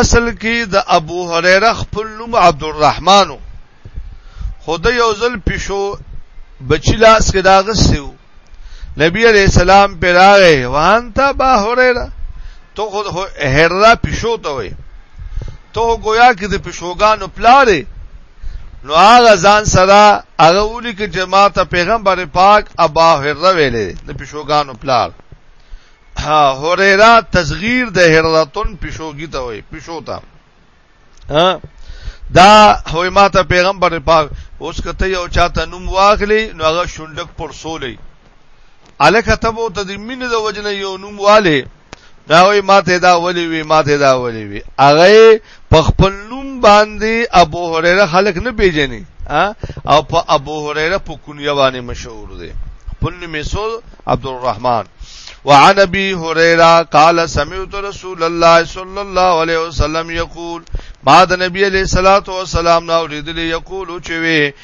اصل کې د ابو هريره خپل نوم عبدالرحمن و، خو د یو ځل پیشو بچی لاس کې داغسته و نبی علیہ السلام پر راغې وانت با هريره تو خود هرره پیشو ته وي تو گویا کې د پیشوګانو پلارې نو هغه ځان سره هغه ولي کې جماعت پیغمبر پاک ابا هرره ویلې د پیشوګانو پلار ها هريره تصغیر د هرلتون پښوګی ته وای پښو ته ها دا هوی ماته پیغمبر پاک اوس کته یو چاته نوم واخلی نو هغه شونډک پر سولې الکه تبو ته د مين د وجنه یو نوم والے دا وی ماته دا ولی وی ماته دا ولی وی هغه په خپل نوم باندې ابو هريره خلک نه پیژني او په ابو هريره په کنیه باندې مشهور دی خپل نوم یې سو عبد الرحمن وعن ابي هريره قال سمعت رسول الله صلى الله عليه وسلم يقول ما د نبی علیہ الصلوۃ والسلام نو لیدلی یقول چوي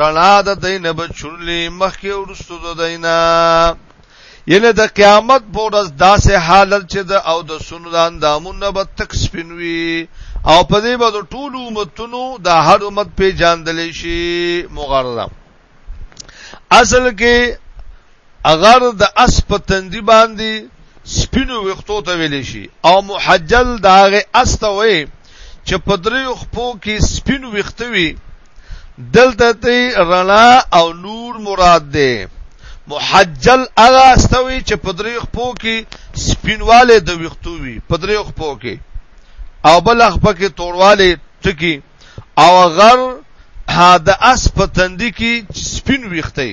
رڼا د دین به چورلې مخکې ورستو د دینا یله د قیامت په ورځ داسې حالت چې د او د سونو د اندامونو به تک سپینوي او په دې به د ټولو امتونو د هر امت په جاندل شي مغرم اصل کې اغر د اس په تندي باندې سپینو وختو ته ویل شي او محجل داغه اس ته وي چې په دریو خپو کې سپین وخت وي دلته ته رڼا او نور مراد ده محجل هغه استوي چې په دریو خپو کې سپینواله د وختو وي په دریو خپو کې او بل خپو کې تورواله ټکی او غر ها د اس په تندې کې سپین وخت وي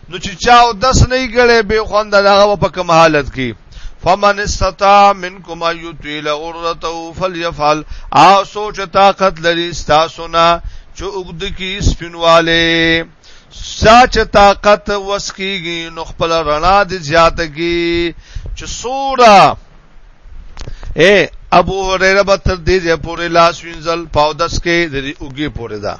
نو چې چا او دس نه کړي به خوند دغه په کوم حالت کې فمن استطاع منکم ایتیل عرته فلیفعل او سوچ طاقت لري تاسو نه چې وګد کی سپینواله ساچ طاقت وس کیږي نو خپل رڼا دي زیات کی چې سورا اے ابو هريره به تر دې پورې لاس وینځل پاودس کې د اوګي پورې دا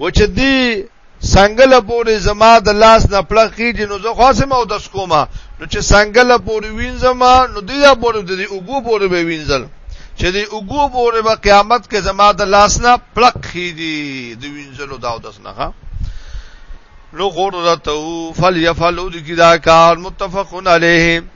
و چې دی سنګله پوری زما د لاس نه پړه خېږي نو زه خاصم او د سکوما نو چې سنګله پوری وینځم نو دی دا پوری د اوګو پوری به وینځل چې دی اوګو پوری به قیامت کې زما د لاس نه پړه خېږي د وینځلو دا او داس نه ها نو غرته فل یفعلوا ذکر کار متفقن علیه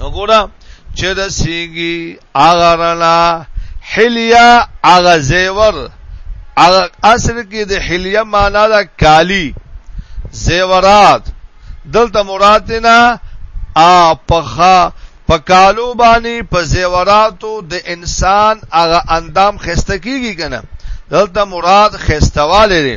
وګوره چې د سیږي هغه رڼا حلیا هغه زیور هغه اصل کې د حلیا معنا دا کالی زیورات دلته مراد نه ا پخا پکالو باندې په زیوراتو د انسان هغه اندام خسته کیږي کنه دلته مراد خستواله دی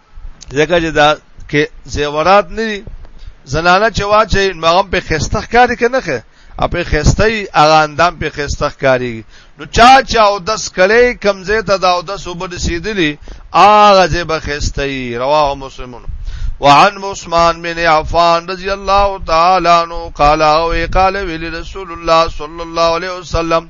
ځکه چې دا کې زیورات نه دي زنانه چې واچي مغم په خستخ کاری کنه خه اپې خستای اغه اندام په خستخ کاری نو چا چا او دس کړي کمزه ته دا او دس وبد سیدلی اغه زه به خستای رواه مسلمون وعن عثمان بن عفان رضی الله تعالی عنہ قال او قال ویل رسول الله صلی الله علیه وسلم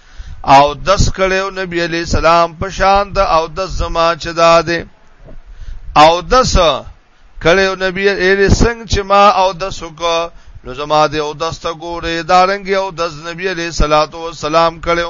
او دس کړو نبی علی سلام په شان د او د زما چې دا ده او دس کړو نبی علی څنګه چې ما او د سکو نو زما د او دس ته ګوره دارنګ او د نبی علی صلوات و سلام کړو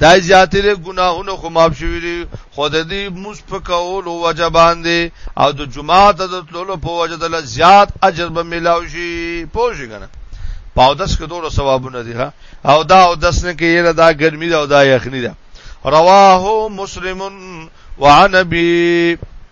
دا زیاتې له ګناهونو خو معاف شوی دی خو د دې موس په کولو وجه باندې او د جمعه ته د تللو په وجه د زیات اجر به ملاوي شي پوه شي کنه پاودس کې دوه ثوابونه دي او دا او دس نه کې یره دا ګرمي دا او دا یخني ده رواه مسلمون وعن ابي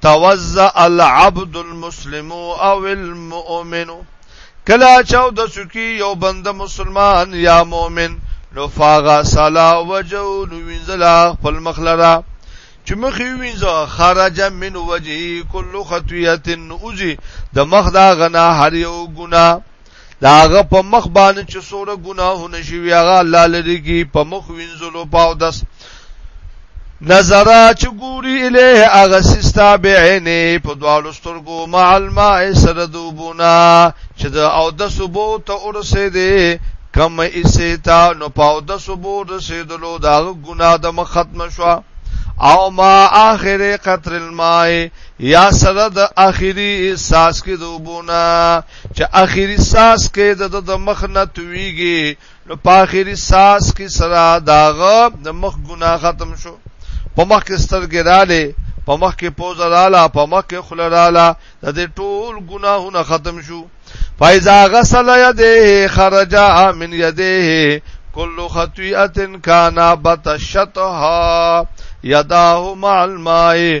توزع العبد المسلم او المؤمن کلا چاو د سکی یو بند مسلمان یا مؤمن نو فاغا سلا وجو نو وینځلا خپل مخلرا چې مخ یې وینځه خرج من وجهه کل خطیه اوزی د مخ دا غنا هر یو ګنا دا هغه په مخ باندې چې سوره ګناهونه شي هغه الله لري کې په مخ وینځلو پاو داس نظر چې ګوري الیه هغه سستا به عینې په دوالو سترګو مع الماء سره دوبونا چې د او د صبو ته ورسه دي کم ایسه تا نو پاو د صبو رسیدلو دا ګناه د مخ ختم شوه او ما آخر قطر الماء یا سره د اخیری احساس کې دوبونه چې اخیری ساس کې د د مخ نه تویږي نو په اخیری ساس کې سره داغه د مخ ګنا ختم شو په مخ کې سترګې رااله په مخ کې پوز رااله په مخ کې خل رااله د دې ټول ګناهونه ختم شو فایزا غسل یده خرجا من یده کل خطیئه کان بتشتها یداه مع الماء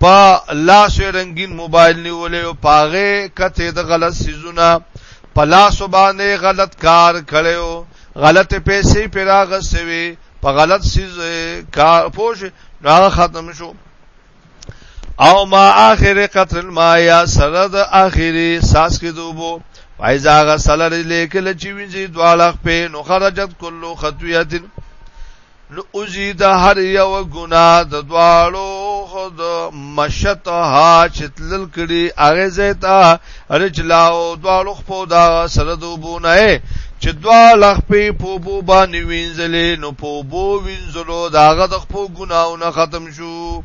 په لاس رنگین موبایل نیولې او پاغه کته د غلط سيزونه په لاس باندې غلط کار کړو غلط پیسې پیراغ سوي په غلط سيز کار پوش راغه ختم شو او ما اخر قتل ما یا سره د اخري ساس کې دوبو فایزا غسل لیکل چې وینځي دواله په نو خرجت کلو خطویتن نو اوزی د هر یو ګنا د دواړو خود مشت ها چتلل کړي هغه زیتا رجلاو دواړو خپو دا سره دوبونه چې دوا لخ په پوبو باندې وینځلې نو پوبو وینځلو داغه د خپو ګناونه ختم شو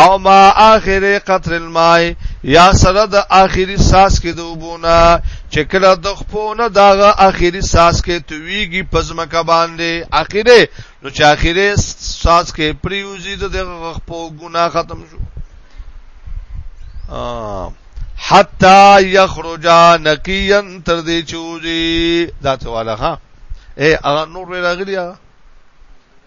او ما اخر قطر الماء یا سره د اخیری ساس کې د وبونه چې کله د خپونه داغه اخیری ساس کې تویږي پزمکه باندې اخیره نو چې اخیره ساس کې پریوزي د دغه خپو ګنا ختم شو حتا یخرج نقیا تر دې چوزي ذات والا ها اے اغه نور راغلی هغه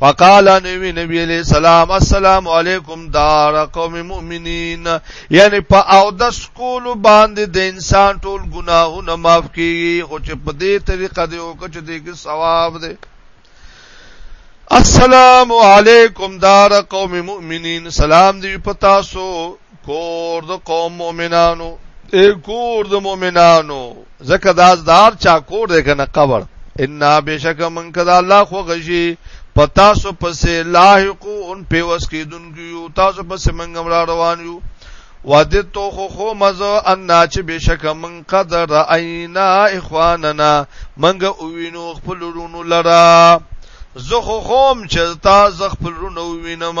فقال نبی نبی علیہ السلام السلام علیکم دار قوم مؤمنین یعنی په او د سکول باندې د انسان ټول ګناهونه معاف کیږي خو چې په دې طریقه دی او کچ دی کې ثواب دی السلام علیکم دار قوم مؤمنین سلام دی پتا سو کور د قوم مؤمنانو اے کور د مؤمنانو زکه داس دار چا کور دی کنه قبر ان بشک من کذا الله خو غشي پتا سو پسې لاحقو ان په وس کې دن کیو تاسو پسې منګم را روان یو ودتو خو خو مزو ان چې بشک من قدر عینا اخواننا منګ اوینو خپل رونو لرا زه خو خوم چې تا زخ خپل رونو وینم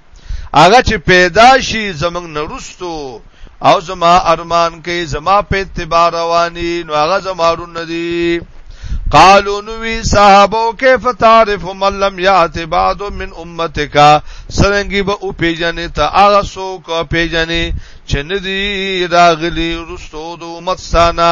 هغه چې پیدا شي زمنګ نرستو او زما ارمان کوي زما په اتباع رواني نو هغه زمارون ندي قالو نوی صحابو کیف تعرف من لم یات بعد من امتک سرنګي به او پیجنې ته هغه سو کو پیجنې چې ندي راغلي رستو د امت سانا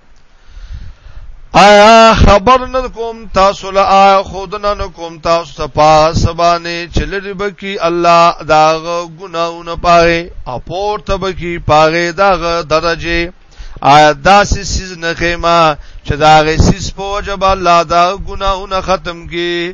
آیا خبر نه کوم تاسو له آیا خود نه کوم تاسو ته پاس باندې چلری بکی الله داغه ګناونه پاره او پورته بکی پاره داغه درجه آیا داسې سیز نه خېما چې داغه سیز په وجب الله دا ګناونه ختم کی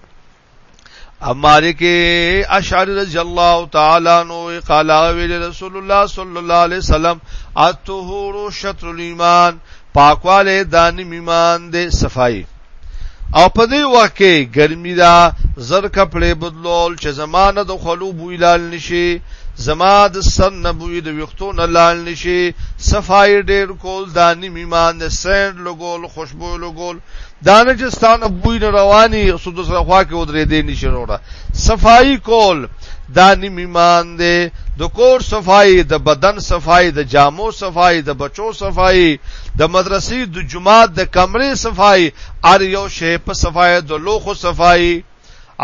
اماری کې اشعری رضی الله تعالی نو قال ویل رسول الله صلی الله علیه وسلم الطهور شطر الايمان پاکواله دان ایمان دې صفائی او په دې وخت کې ګرمي دا زر کپڑے بدلول چې زمانه د خلو بویلال نشي زما د سن نبوی د ویختو نه لال نشي صفای ډیر کول دانی میمان د سند لګول خوشبو لګول دا نه چې ستانه بوی نه رواني سو د سره خوا کې ودرې دې نشي وروړه صفائی کول دا نیم ایمان دی د کور صفائی د بدن صفائی د جامو صفائی د بچو صفائی د مدرسې د جماعت د کمرې صفائی ار یو شی په صفائی د لوخو صفائی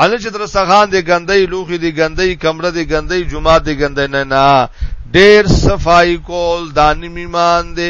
ان چې در سغان دی ګندۍ لوخي دی ګندۍ کمره دی ګندۍ جماعت دی ګندۍ نه نه ډیر صفائی کول دا نیم ایمان دی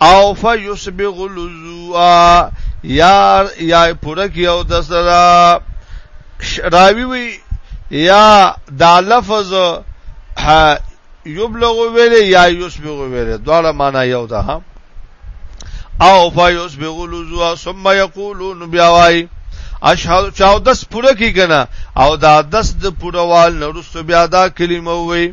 او فیسبغ الوضوء یا یا پوره کی او د سره راوی وی یا دا لفظ یبلغ ویل یا یسبغ ویل دواړه معنا یو ده او فیسبغ الوضوء ثم یقولون بیا وای اشهد چاو دس پوره کی کنه او دا دس د پوره وال نورستو بیا دا کلمه وی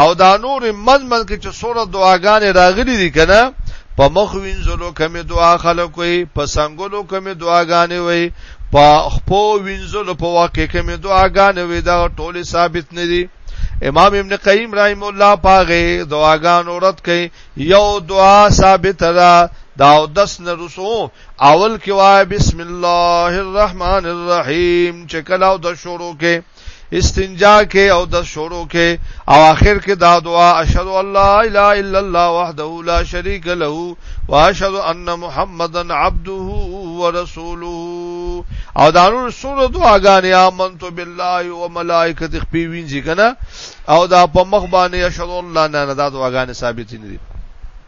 او دا نور من من کې چې سوره دعاګانې راغلي دي کنه په مخ وینځلو کمې دعا خلک وي په سنگولو کمې دعاګانې وي په خپو وینځلو په واقع کمې دعاګانې وي دا ټول ثابت نه دي امام ابن قیم رحم الله پاغه دعاګانو رد کړي یو دعا ثابت ده دا او دس نه رسو اول کې وای بسم الله الرحمن الرحیم چې کله او د شروع کې استنجا کې او د شروع کې او آخر کې دا دعا اشهد ان لا اله الا الله وحده لا شريك له واشهد ان محمدا عبده ورسوله او دا نور سورو دعاګانې امنت بالله او ملائکته خپې وینځي کنه او دا په مخ باندې اشهد الله نه نه دا دعاګانې ثابت نه دي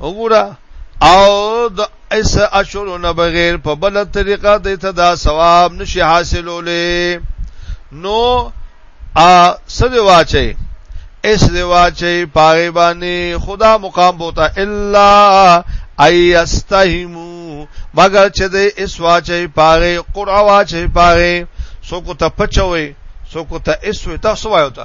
وګوره او د اس اشرو نه بغیر په بل طریقه د ته دا ثواب نشي حاصلولې نو ا سده واچي اس دی واچي پاره باندې خدا مقام بوتا الا ايستهمو مگر چې د اس واچي پاره قرع واچي پاره سو کو ته پچوي سو کو ته اس وي تاسو وایو ته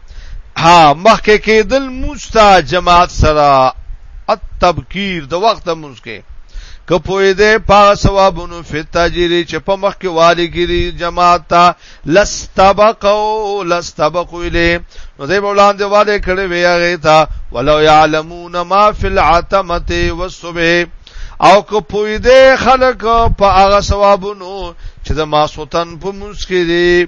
ها مخکې کېدل مستا جماعت سره التبکیر د وخت مسکه که پوی دې پا ثوابونو فتاجری چې په مخ کې والی ګری جماعت تا لستبقو لستبقو الی نو دې بولان دې والی کړي وی هغه تا ولو یعلمون ما فی العتمه والصبح او که پوی دې خلق په هغه ثوابونو چې د ماسوتن په مسکه دی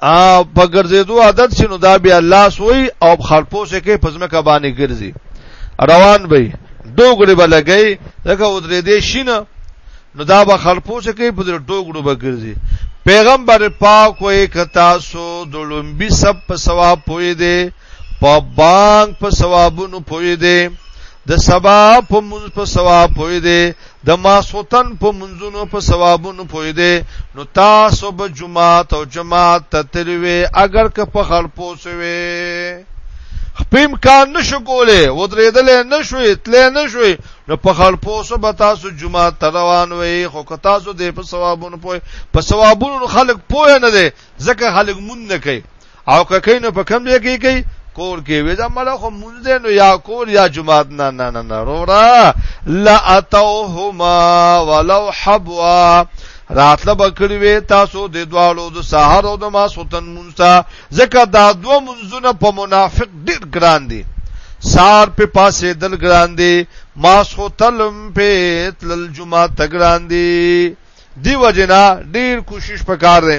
ا په ګرځېدو عادت شنو دا بیا لاس وای او خرپوسه کې پزما کا باندې ګرځي روان به ډوګړي به لګي لکه ودرې دې شینه نو دا به خرپوسه کې په ډوګړو به ګرځي پیغمبر پاک وې کتا سو د لومبي سب په ثواب پوي دي په بانګ په ثوابونو پوي دي د سبا په موږ په ثواب پوي دي د ماسوتن په منځونو په ثوابونو پوي دي نو تاسو به جمعه او جماعت ته تلوي اگر که په خړ پوسوي خپم کار نشو کوله ودرېدل نشوي تل نشوي نو په خړ پوسو به تاسو جمعه ته روان وي خو که تاسو د په ثوابونو پوي په ثوابونو خلک پوي نه دي ځکه خلک مون نه کوي او که کینو په کم ځای کې کوي کور کې وې دا مله خو مونږ دې نو یا کور یا جمعات نه نه نه نه رورا لا اتوهما ولو حبوا راتله بکړی وې تاسو د دوالو د سحر او د ما سوتن مونږه ځکه دا دوه منځونه په منافق ډیر ګران دي سار په پاسې دل ګران دي ما سوتلم په تل جمعه تګران دي دی وجنا ډیر کوشش پکار دی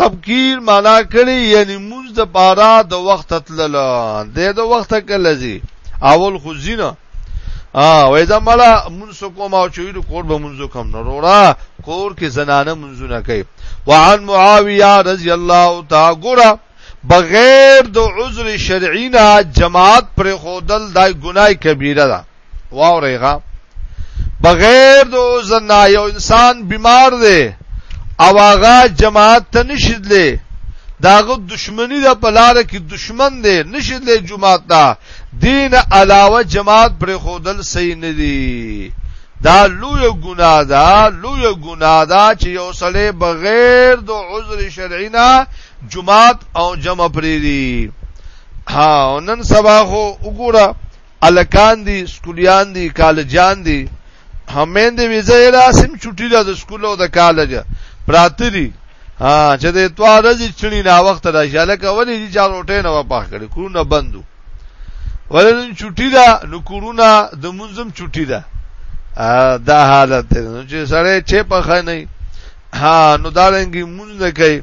تبکیر معنا کړي یعنی موږ د بارا د وخت تلل د د وخت کله زی اول خو زینه ا وای دا مړه مونږ کوم او چې د کور به مونږ کوم نه وروړه کور کې زنانه مونږ نه کوي وعن معاویه رضی الله تعالی ګره بغیر د عذر شرعی نه جماعت پر خودل دای ګناي کبیره ده واورېغه بغیر د زنا یو انسان بیمار دی او هغه جماعت ته نشیدلې داغه دشمنی د پلار کې دشمن دی نشیدلې جماعت ته دین علاوه جماعت پر خودل صحیح نه دی دا لوی ګناه ده لوی ګناه ده چې یو سړی بغیر د عذر شرعي نه جماعت او جمع پریری ها نن سبا خو وګوره الکان دي سکولیان دي کالجان دي همین دی ویزه راسم چټی ده د سکول او د کالج پراته دي ها چې د اتوار ورځې چړي نا وخت راشي الکه ولې چې چا روټه نه وپاخ کړي کورونه بندو ولې چټی ده نو کورونه د منظم چټی ده دا حالت دی چې سړی چې په خنه ها نو دارنګي مونږ نه کوي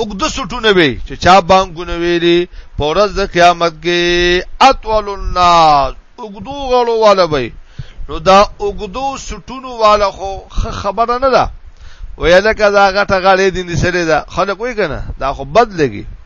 اوګد سټونه وي چې چا بانګونه ویلي په ورځ د قیامت کې اطول الناس اوګدو غړو والا وي نو دا اوګدو سټونو والا خو خبره نه ده ویل کدا غټه غړې دي نسره ده خلک وای کنه دا خو بد لګي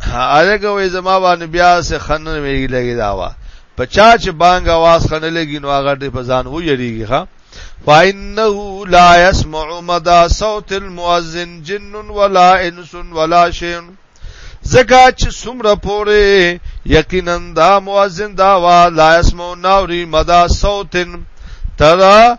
هغه وې زما باندې بیا سه خنن ویږي لګي دا وا په چا چې بانګ आवाज خنه لګي نو هغه دې په ځان و یریږي ها فإنه لا يسمع مدى صوت المؤذن جن ولا انس ولا شيء زکا چې څومره پورې یقینا دا مؤذن دا وا لا يسمع ناوري مدى صوت ترا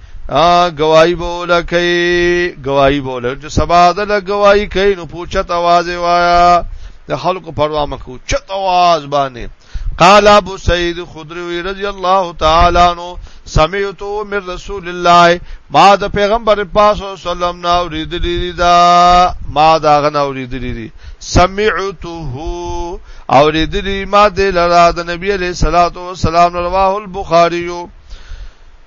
ا گواہی بوله کوي گواہی بوله چې سبا ده گواہی کوي نو پوښت आवाज وایا د خلکو پروا مکو چت आवाज باندې قال ابو سعید خدری رضی الله تعالی عنہ سمعت من رسول الله ما د پیغمبر پاک صلی الله علیه وسلم نا اوریدلی دا ما دا غن اوریدلی دي سمعته اوریدلی ما د لرا د نبی علیہ الصلوۃ والسلام رواه البخاری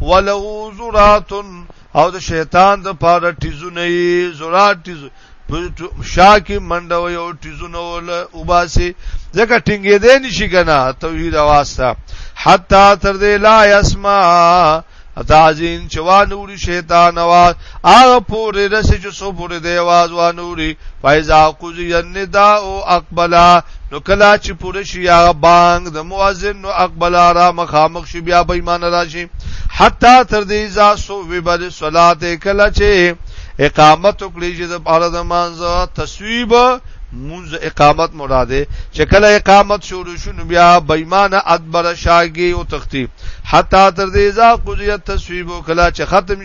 ولو زرات او د شیطان د پاره ټیزونه یې زرات ټیز شاکی منډه وي او ټیزونه ول او باسي ځکه ټینګې دې نشي کنه توحید واسطه حتا تر دې لا یسما تعزین چوانوري شیطان وا هغه پورې رسې چې څو پورې د आवाज وانوري فایزا قضی النداء اقبلا نو کلا چې پوره شي هغه بانګ د مؤذن نو اقبلا را مخامخ شي بیا به ایمان راشي حتا تر دې ځا سو وبد صلات کلا چې اقامت وکړي چې د پاره د مانزه تصویب منز اقامت مراده چې کله اقامت شروع شونه بیا بېمانه ادبر شاګي او تختی حتا تر دې ځا قضیت تصویب کلا چې ختم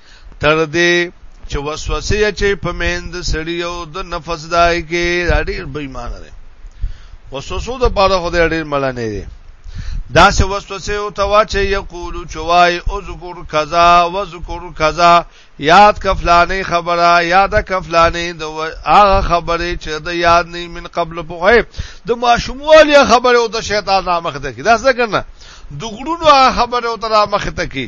تر دې چې وسوسه یې چې په مهند سړی او د نفس دای کې ډېر بېمانه دی وسوسو د پاره خدای ډېر ملنه دی دا سه وسوسه او توا چې یقول چوای او ذکر کذا و ذکر کذا یاد کفلانه خبره یاد کفلانه د هغه خبره چې د یاد نه من قبل په غیب د ماشوموالي خبره او د شیطان نامخ ده کی دا څه کنه د غړونو خبره او تر مخ ته کی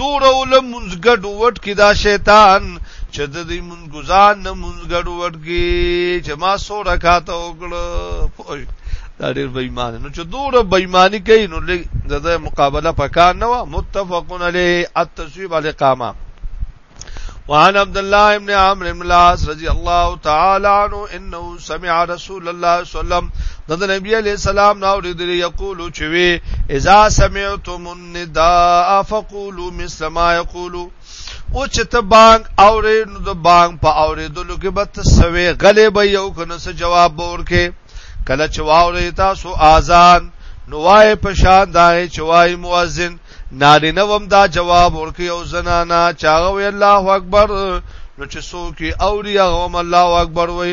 دوره ول منځ ګډ وډ کې دا شیطان چې د دې منځ گزار نه منځ ګډ وډ کې چې ما سو رکعات وکړه دا ډېر بېمانه نو چې دوره بېماني کوي نو د دې مقابله پکار نه و متفقون علیه التصویب الاقامه وعن عبد الله ابن عمرو بن العاص رضی الله تعالی عنہ انه سمع رسول الله صلی الله علیه وسلم د نبی علیہ السلام نو دې یقول چوي اذا سمعتم نداء فقولوا مثل ما يقول او چې ته بانګ اورې نو د بانګ په اورېدلو کې به تسوي غلې به یو کنه څه جواب ورکې کله چې واورې تاسو اذان نو وای په شان دای چې وای مؤذن نارینه وم دا جواب ورکې او زنانا چاغه وی الله اکبر نو چې څوک اوري هغه الله اکبر وای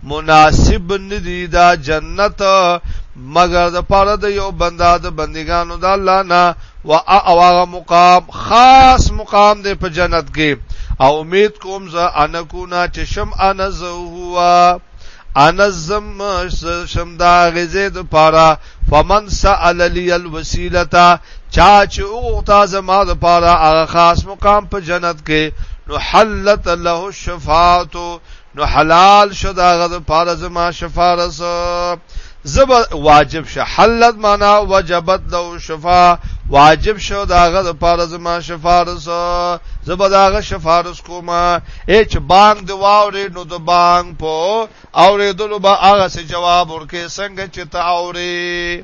مناسب نه دی دا جنت مگر د پاره د یو بندا د بندګانو د الله نه وا او هغه مقام خاص مقام دی په جنت کې او امید کوم زه انکونا چې شم انا زه هوا انا زم شم دا غزه د پاره فمن سأل لي الوسيله چا چې اوغتا زما د پاره هغه خاص مقام په جنت کې نو حلت له الشفاعت نو حلال شو دا غد پاره زما شفارس زب واجب شه حلت معنا وجبت لو شفا واجب شو دا غد پاره زما شفارس زب دا غ شفارس کوما اچ بانګ دی واورې نو د بانګ په اورې دلو با هغه سه جواب ورکې څنګه چې تا اورې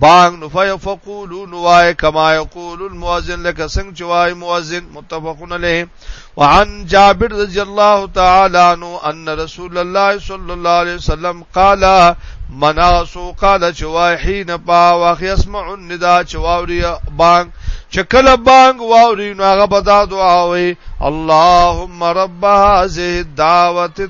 بانګ نو فیفقولو نو وای کما یقول المؤذن لك څنګه چې وای مؤذن متفقون علیه وعن جابر رضی الله تعالی عنہ ان رسول الله صلی الله علیه وسلم قال مناسو قال چې وای حين با واخ يسمع النداء چې واوري بانګ چې کله بانګ واوري نو هغه بدا دعا وي اللهم رب هذه الدعوه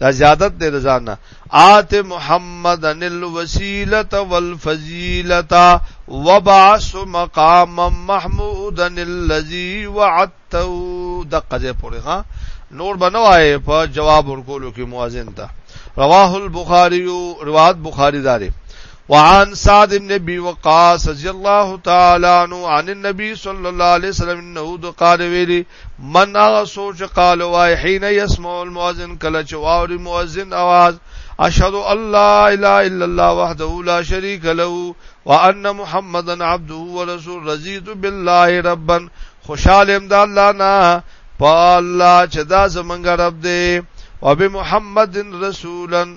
دا زیادت دی رضان نه آت محمد ان الوسیلۃ والفضیلۃ وبعث مقام محمود الذی وعدته دقه پورې ها نور بنوای په جواب ورکولو کې مؤذن ته رواه البخاری روایت بخاری داره وعن سعد بن ابي وقاص رضي الله تعالى عنه عن النبي صلى الله عليه وسلم انه قال ویلي من هغه سوچ قال وای حين يسمع المؤذن کله چې واوري مؤذن आवाज اشهد الله الا الا الله وحده لا شريك له وان محمدا عبده ورسول رضيت بالله ربا خوشالم د الله نه په الله چې دا زمونږ رب دی او به محمد رسولا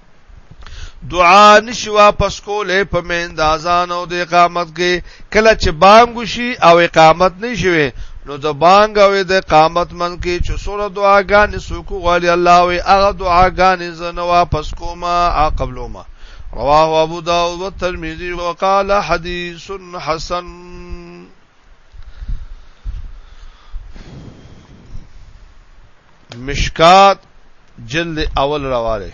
دعا نشي واپس کولې په مین د اذان او د اقامت کې کله چې بانګ شي او اقامت نشوي نو د بانګ او د اقامت من کې چې سوره دعاګانې سوکو غالي الله او هغه دعاګانې زنه واپس کوما عقبلوما رواه ابو داود و ترمذی وقال حدیث حسن مشکات جلد اول رواله